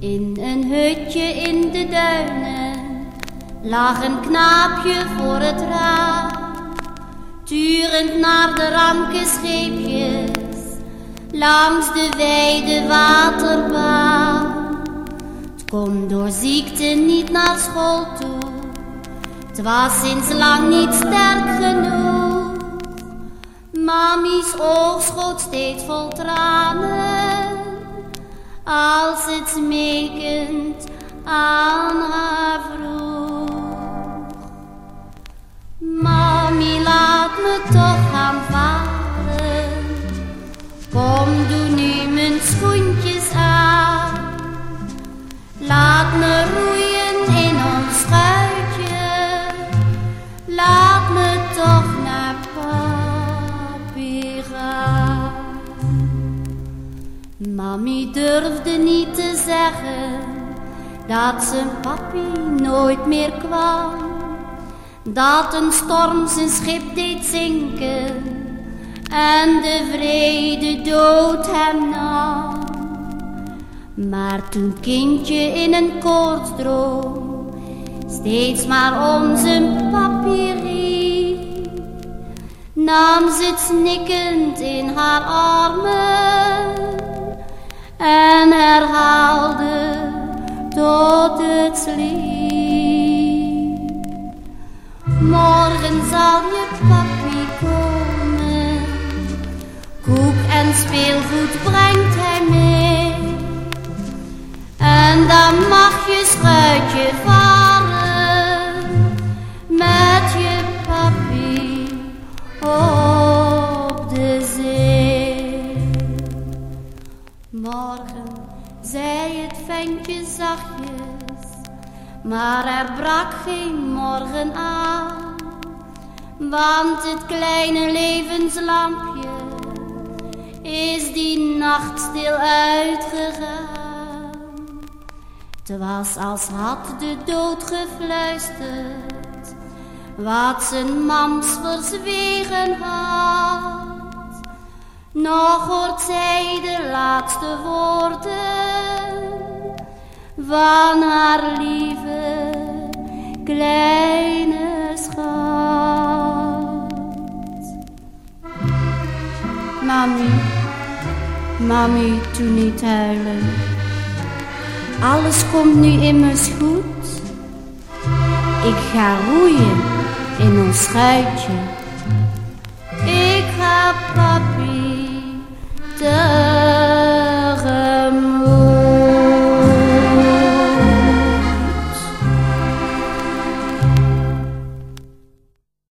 In een hutje in de duinen lag een knaapje voor het raam. Turend naar de ranke scheepjes langs de wijde waterbaan. Het kon door ziekte niet naar school toe, het was sinds lang niet sterk genoeg. Mami's oog schoot steeds vol tranen als het smekend aan haar vroeg. Mami, laat me toch gaan varen. Kom, doe nu mijn schoentjes aan. Laat me roeien in ons schuitje. Mami durfde niet te zeggen dat zijn papi nooit meer kwam. Dat een storm zijn schip deed zinken en de vrede dood hem nam. Maar toen kindje in een koortsdroom steeds maar om zijn papi riep, nam ze het snikkend in haar armen en herhaalde tot het sliep. Morgen zal je papi komen, koek en speelgoed brengt hij mee. En dan mag je schuitje zachtjes, maar er brak geen morgen aan. Want het kleine levenslampje is die nacht stil uitgegaan. Het was als had de dood gefluisterd, wat zijn mams verzwegen had. Nog hoort zij de laatste woorden van haar lieve kleine schat. Mami, mami, doe niet huilen. Alles komt nu immers goed. Ik ga roeien in ons schuitje. Ik ga papa.